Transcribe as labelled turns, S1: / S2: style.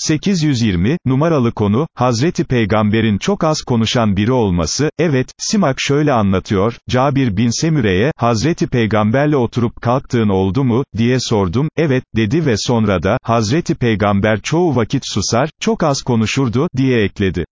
S1: 820, numaralı konu, Hazreti Peygamber'in çok az konuşan biri olması, evet, Simak şöyle anlatıyor, Cabir bin Semüre'ye, Hazreti Peygamberle oturup kalktığın oldu mu, diye sordum, evet, dedi ve sonra da, Hazreti Peygamber çoğu vakit susar, çok az konuşurdu, diye ekledi.